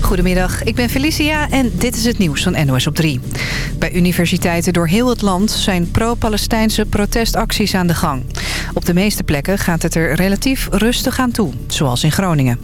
Goedemiddag, ik ben Felicia en dit is het nieuws van NOS op 3. Bij universiteiten door heel het land zijn pro-Palestijnse protestacties aan de gang. Op de meeste plekken gaat het er relatief rustig aan toe, zoals in Groningen.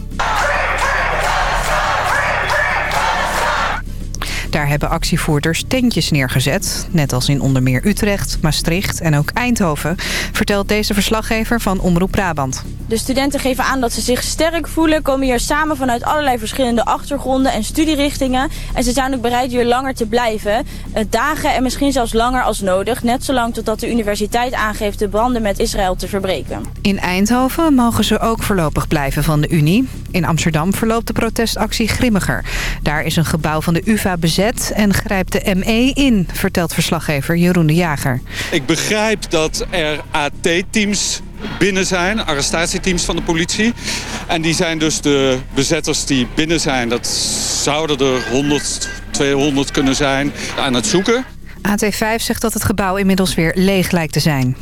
Hebben actievoerders tentjes neergezet. Net als in onder meer Utrecht, Maastricht en ook Eindhoven... vertelt deze verslaggever van Omroep Brabant. De studenten geven aan dat ze zich sterk voelen... komen hier samen vanuit allerlei verschillende achtergronden en studierichtingen. En ze zijn ook bereid hier langer te blijven. Eh, dagen en misschien zelfs langer als nodig. Net zolang totdat de universiteit aangeeft de banden met Israël te verbreken. In Eindhoven mogen ze ook voorlopig blijven van de Unie. In Amsterdam verloopt de protestactie grimmiger. Daar is een gebouw van de UvA bezet en grijpt de ME in, vertelt verslaggever Jeroen de Jager. Ik begrijp dat er AT-teams binnen zijn, arrestatieteams van de politie. En die zijn dus de bezetters die binnen zijn. Dat zouden er 100, 200 kunnen zijn aan het zoeken. AT5 zegt dat het gebouw inmiddels weer leeg lijkt te zijn.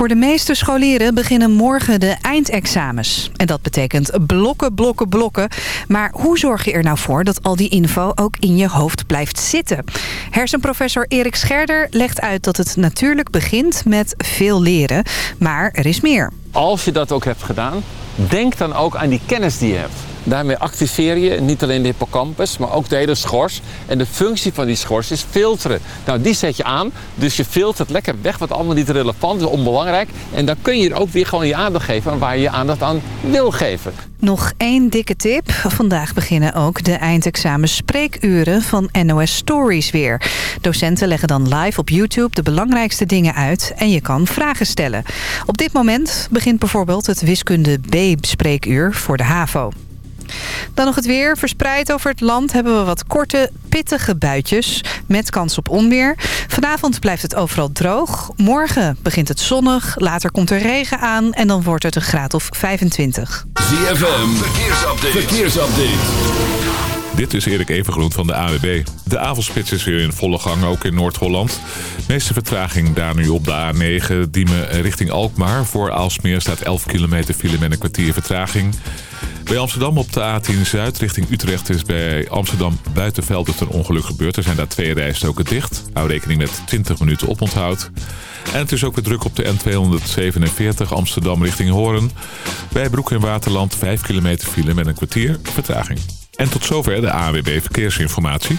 Voor de meeste scholieren beginnen morgen de eindexamens. En dat betekent blokken, blokken, blokken. Maar hoe zorg je er nou voor dat al die info ook in je hoofd blijft zitten? Hersenprofessor Erik Scherder legt uit dat het natuurlijk begint met veel leren. Maar er is meer. Als je dat ook hebt gedaan, denk dan ook aan die kennis die je hebt. Daarmee activeer je niet alleen de hippocampus, maar ook de hele schors. En de functie van die schors is filteren. Nou, die zet je aan, dus je filtert lekker weg wat allemaal niet relevant is, onbelangrijk. En dan kun je er ook weer gewoon je aandacht geven aan waar je je aandacht aan wil geven. Nog één dikke tip. Vandaag beginnen ook de eindexamen spreekuren van NOS Stories weer. Docenten leggen dan live op YouTube de belangrijkste dingen uit en je kan vragen stellen. Op dit moment begint bijvoorbeeld het wiskunde B-spreekuur voor de HAVO. Dan nog het weer. Verspreid over het land hebben we wat korte, pittige buitjes. Met kans op onweer. Vanavond blijft het overal droog. Morgen begint het zonnig. Later komt er regen aan. En dan wordt het een graad of 25. ZFM. Verkeersupdate. Verkeersupdate. Dit is Erik Evengroen van de AWB. De avondspits is weer in volle gang, ook in Noord-Holland. meeste vertraging daar nu op de A9, Diemen richting Alkmaar. Voor Aalsmeer staat 11 kilometer file met een kwartier vertraging. Bij Amsterdam op de A10 Zuid richting Utrecht is bij Amsterdam Buitenveld een ongeluk gebeurd. Er zijn daar twee rijstoken dicht. Hou rekening met 20 minuten oponthoud. En het is ook weer druk op de N247 Amsterdam richting Hoorn. Bij Broek in Waterland 5 kilometer file met een kwartier vertraging. En tot zover de AWB Verkeersinformatie.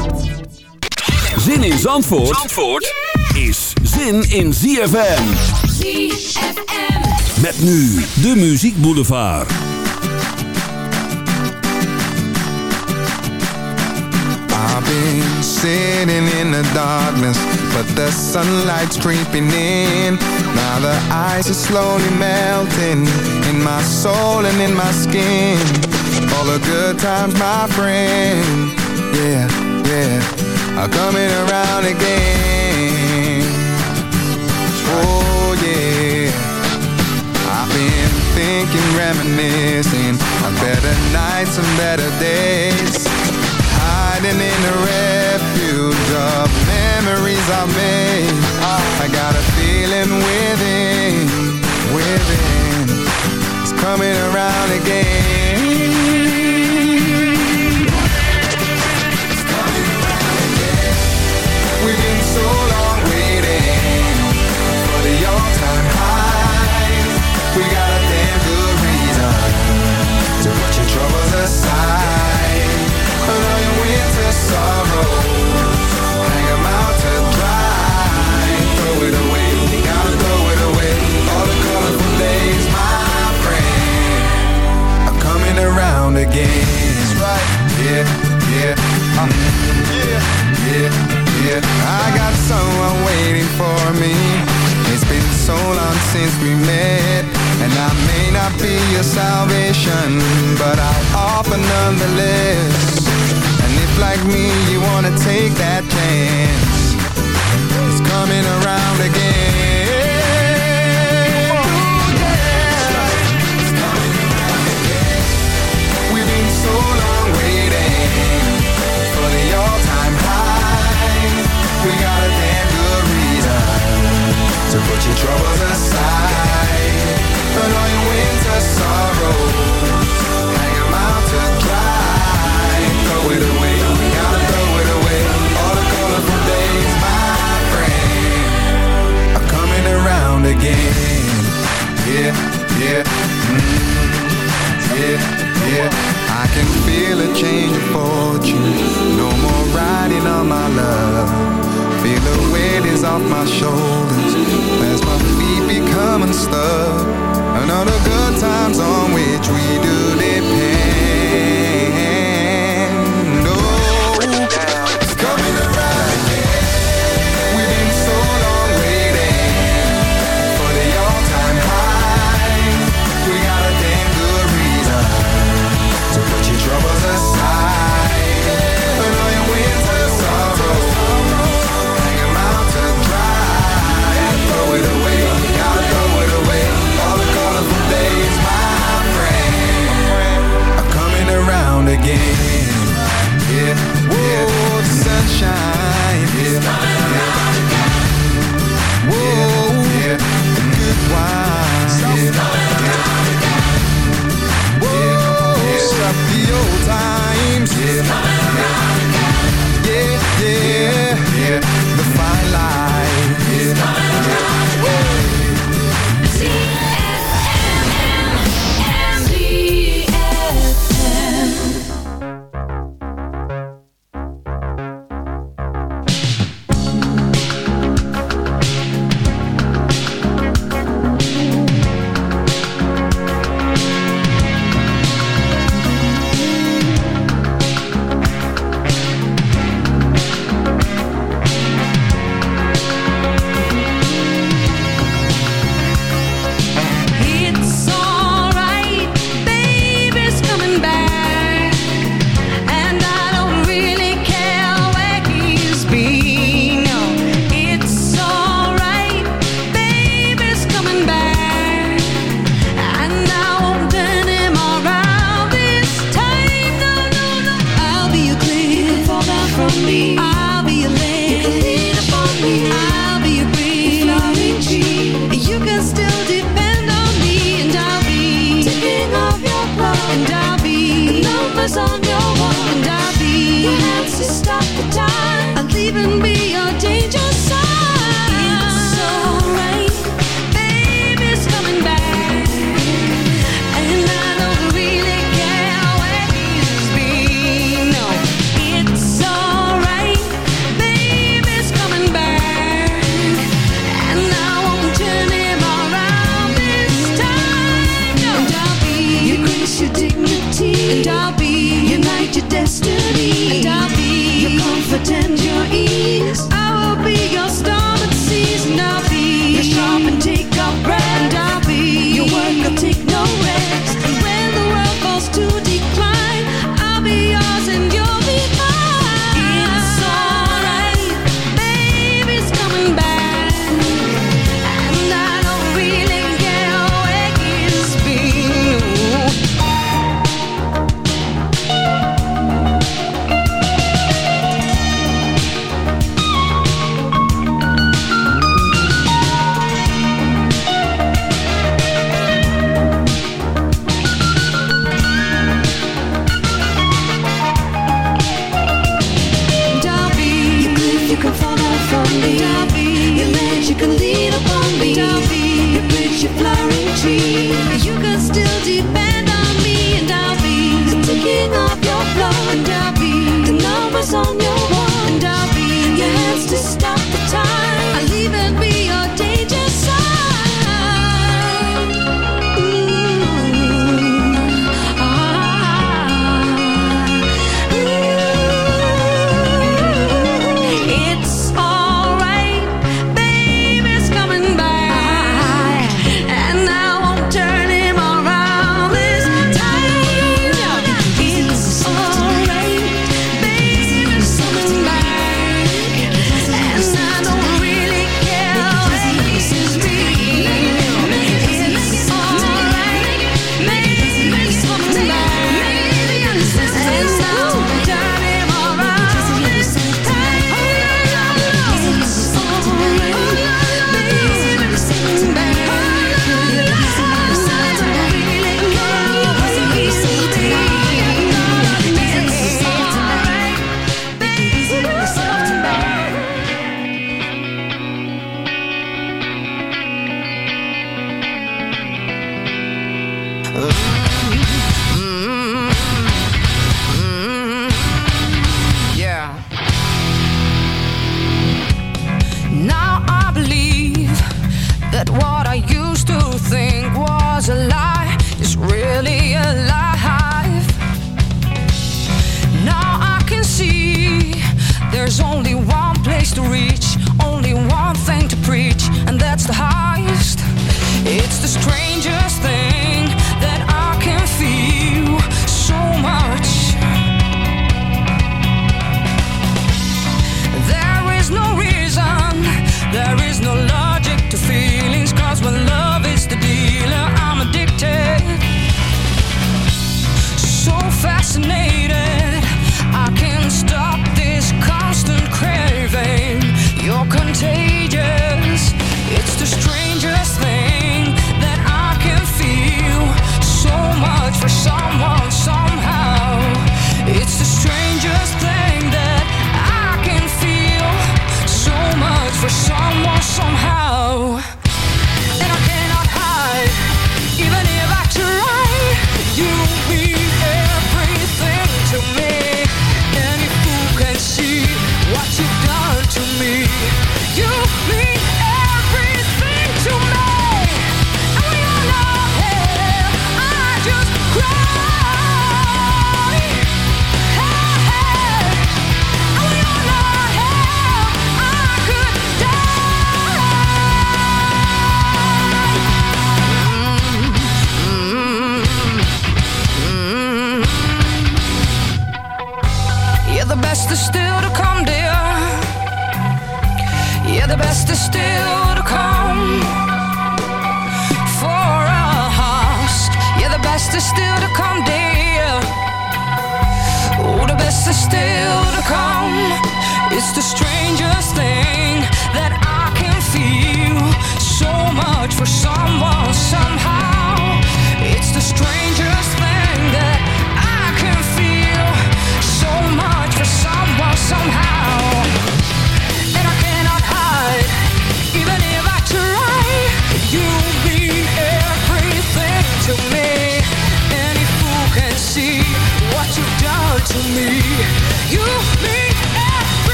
Zin in Zandvoort, Zandvoort is zin in ZFM. ZFM. Met nu de Muziek Boulevard. I've been sitting in the darkness, but the sunlight's creeping in. Now the ice is slowly melting in my soul and in my skin. All the good times, my friend. Yeah, yeah, are coming around again. Oh yeah. I've been thinking, reminiscing on better nights and better days. Hiding in the refuge of memories I made. I got a feeling within, within. It's coming around again. so long waiting for the all-time. We got to put your troubles aside. Your winter sorrows, out to dry. Throw it away, gotta throw it away. All the colorful days, my friend, are coming around again. Right, yeah, yeah, mm, yeah, yeah yeah, I got someone waiting for me. It's been so long since we met And I may not be your salvation But I'll offer nonetheless. And if like me you wanna take that chance It's coming around again. your troubles aside. Put all your winter sorrows energy.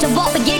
to walk again.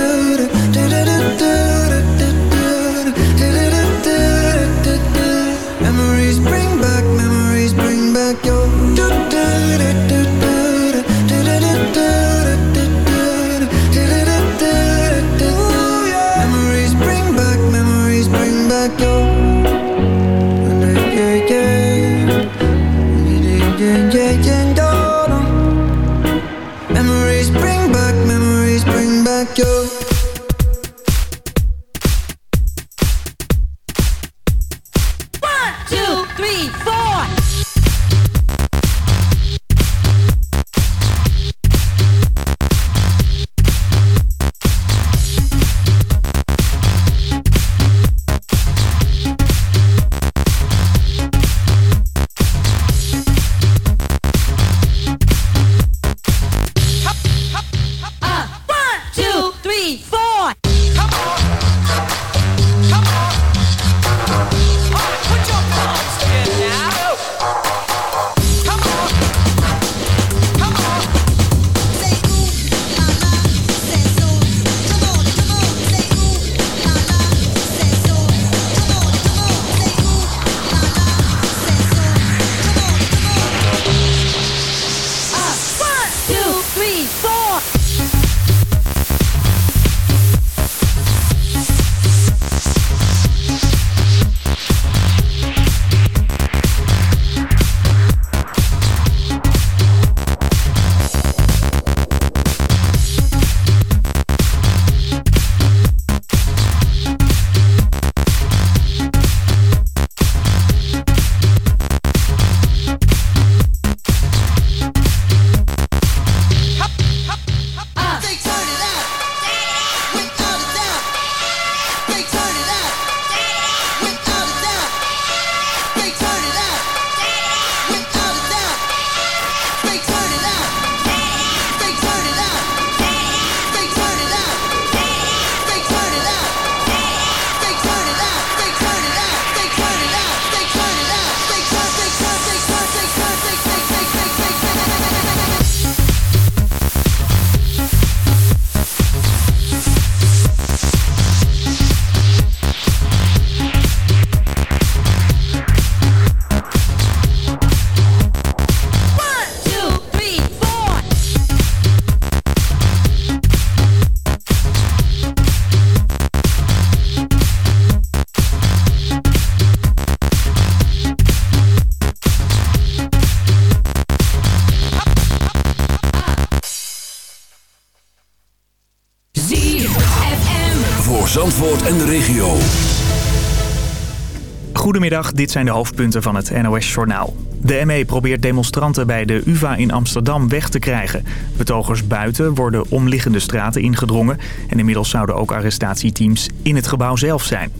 Dit zijn de hoofdpunten van het NOS-journaal. De ME probeert demonstranten bij de UvA in Amsterdam weg te krijgen. Betogers buiten worden omliggende straten ingedrongen... en inmiddels zouden ook arrestatieteams in het gebouw zelf zijn.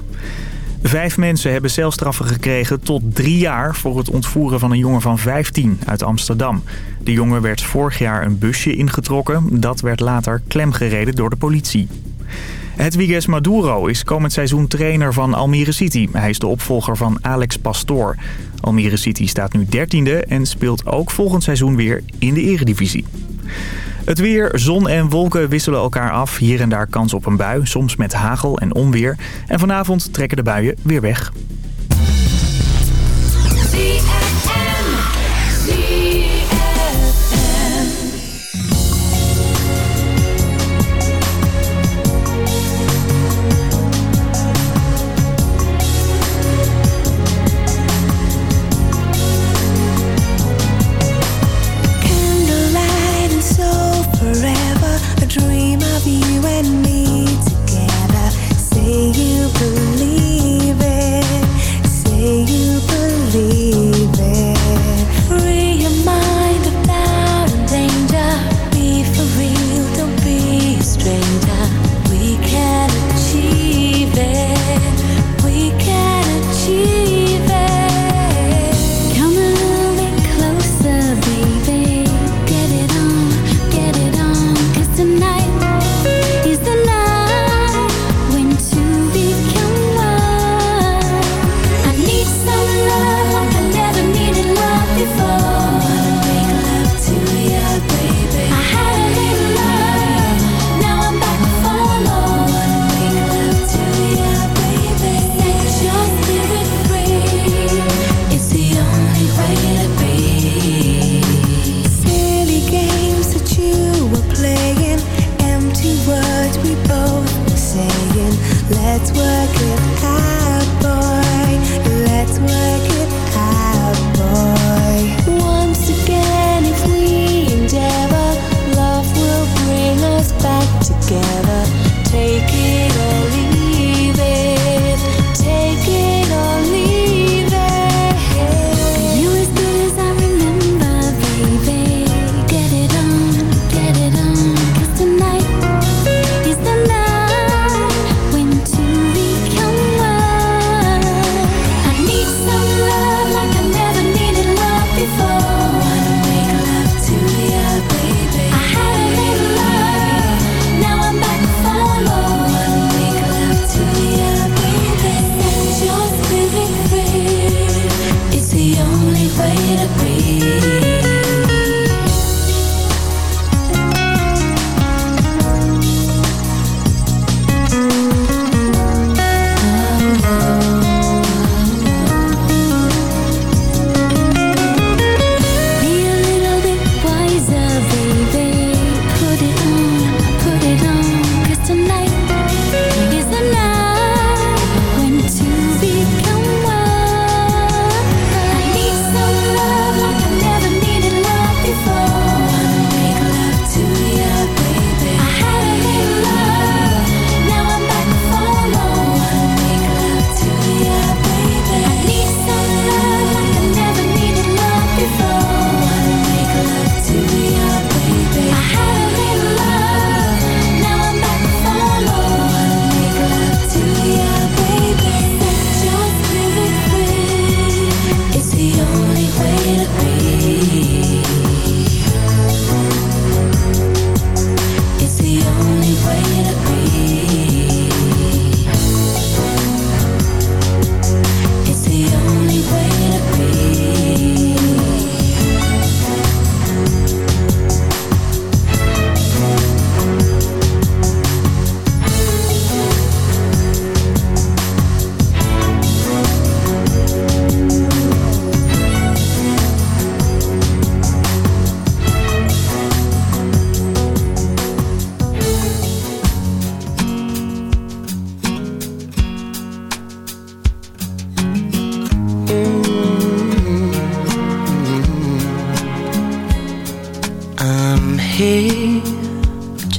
Vijf mensen hebben celstraffen gekregen tot drie jaar... voor het ontvoeren van een jongen van 15 uit Amsterdam. De jongen werd vorig jaar een busje ingetrokken. Dat werd later klemgereden door de politie. Hedwiges Maduro is komend seizoen trainer van Almere City. Hij is de opvolger van Alex Pastoor. Almere City staat nu dertiende en speelt ook volgend seizoen weer in de eredivisie. Het weer, zon en wolken wisselen elkaar af. Hier en daar kans op een bui, soms met hagel en onweer. En vanavond trekken de buien weer weg.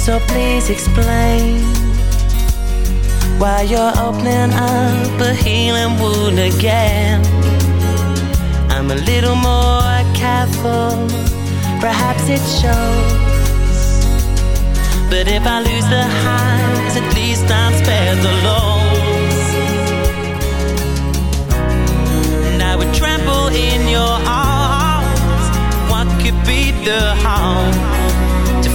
so please explain why you're opening up a healing wound again. I'm a little more careful, perhaps it shows. But if I lose the highs, at least I'm spared the lows. And I would trample in your arms. What could be the harm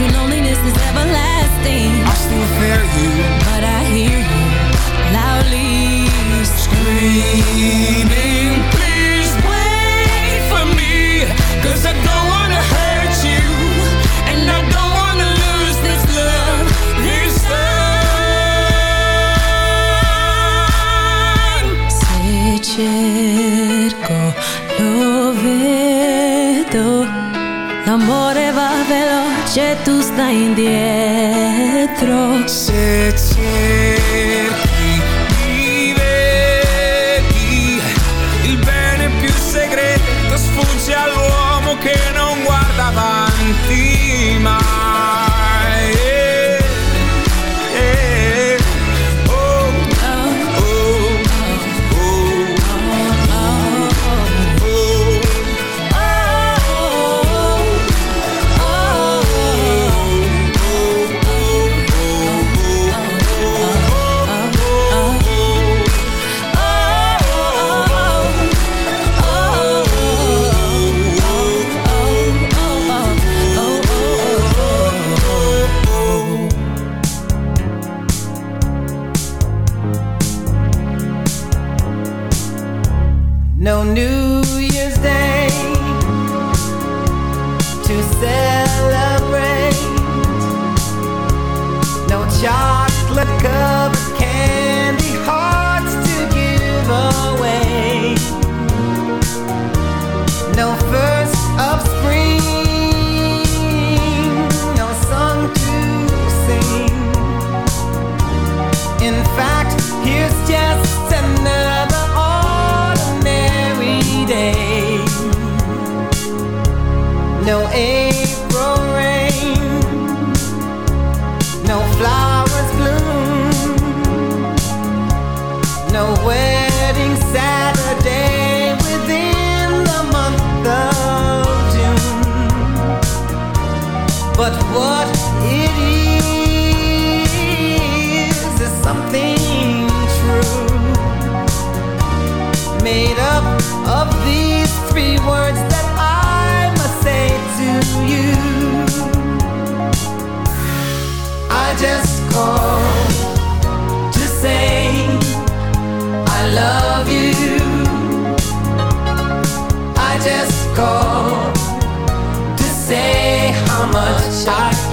you, loneliness is everlasting. I still fear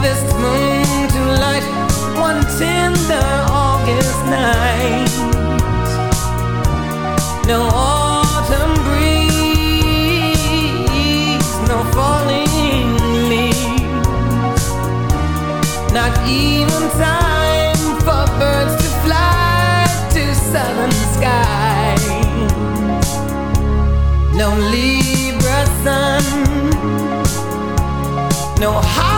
harvest moon to light one tender August night. No autumn breeze, no falling leaves, not even time for birds to fly to southern skies. No Libra sun, no high.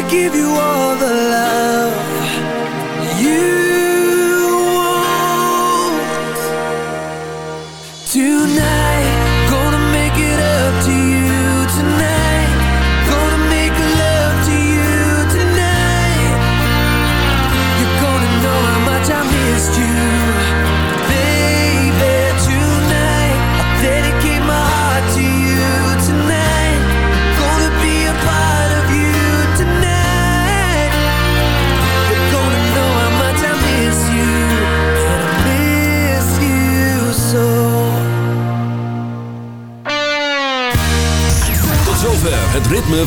to give you